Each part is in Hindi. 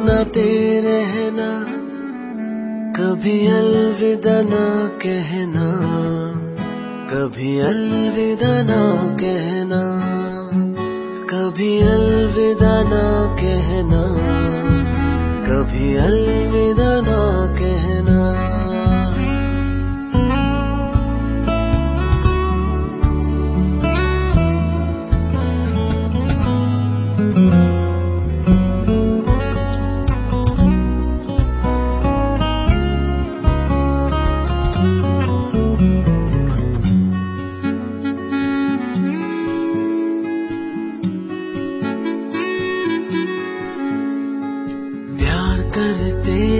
गुनगुनाते रहना कभी अलविदा ना कहना, कभी अलविदा ना कहना, कभी अलविदा ना कहना, कभी अलविदा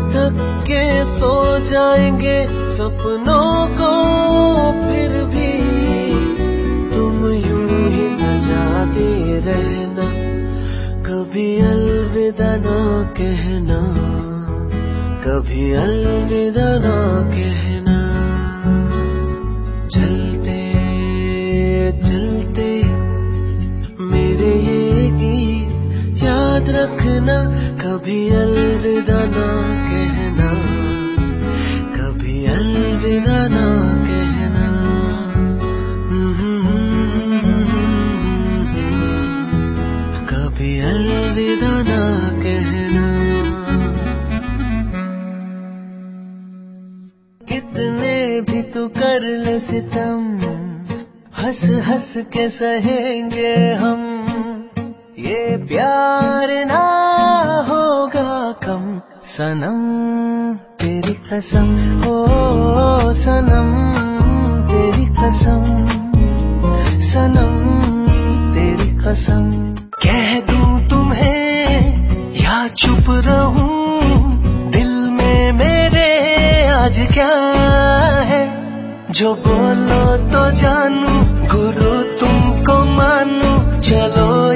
थक के सो जाएँगे सपनों को फिर भी। तुम यूँ ही सजाते रहना, कभी अलविदा ना कहना, कभी अलविदा ना कहना। चलते चलते, मेरे ये गीत याद रखना, कभी ना कहना, कभी कहना। कभी कहना। कितने भी तू कर हंस हंस के सहेंगे हम। ये प्यार ना सनम, तेरी कसम, ओ सनम, तेरी कसम, सनम, तेरी कसम। कह दूँ तुम्हें, या चुप रहूँ, दिल में मेरे आज क्या है? जो बोलो तो जानू, गुरु तुमको मानू, चलो